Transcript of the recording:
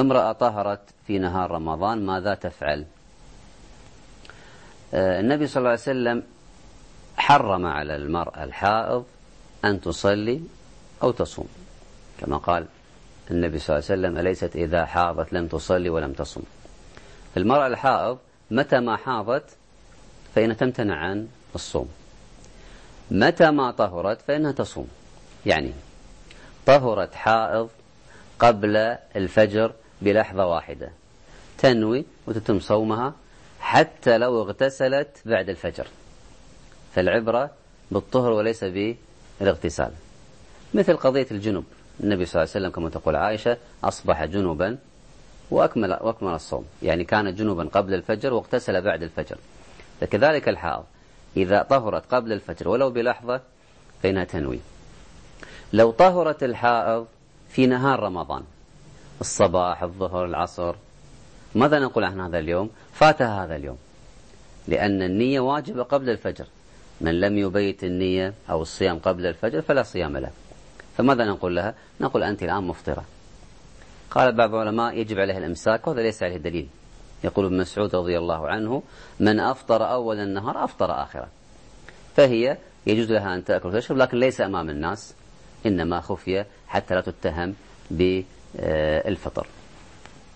امرأة طهرت في نهار رمضان ماذا تفعل؟ آه، النبي صلى الله عليه وسلم حرم على المرأة الحائض أن تصلي أو تصوم. كما قال النبي صلى الله عليه وسلم أليست إذا حاضت لم تصلي ولم تصوم. المرأة الحائض متى ما حاضت فإنها تمتنع عن الصوم. متى ما طهرت فإنها تصوم. يعني طهرت حائض قبل الفجر بلحظة واحدة. تنوي وتتم صومها حتى لو اغتسلت بعد الفجر. فالعبرة بالطهر وليس بالاغتسال. مثل قضية الجنوب. النبي صلى الله عليه وسلم كما تقول عائشة أصبح جنوبا وأكمل, وأكمل الصوم. يعني كان جنوبا قبل الفجر واغتسل بعد الفجر. فكذلك الحائض إذا طهرت قبل الفجر ولو بلحظة فإنها تنوي. لو طهرت الحائض في نهار رمضان الصباح الظهر العصر. ماذا نقول عن هذا اليوم؟ فاتها هذا اليوم. لأن النية واجبة قبل الفجر. من لم يبيت النية أو الصيام قبل الفجر فلا صيام له. فماذا نقول لها؟ نقول أنت الآن مفطرة. قال بعض العلماء يجب عليها الإمساك وهذا ليس عليه دليل. يقول ابن مسعود رضي الله عنه من أفطر أول النهار أفطر آخرة. فهي يجوز لها أن تأكل وتشرب لكن ليس أمام الناس. إنما خفية حتى لا تتهم بالفطر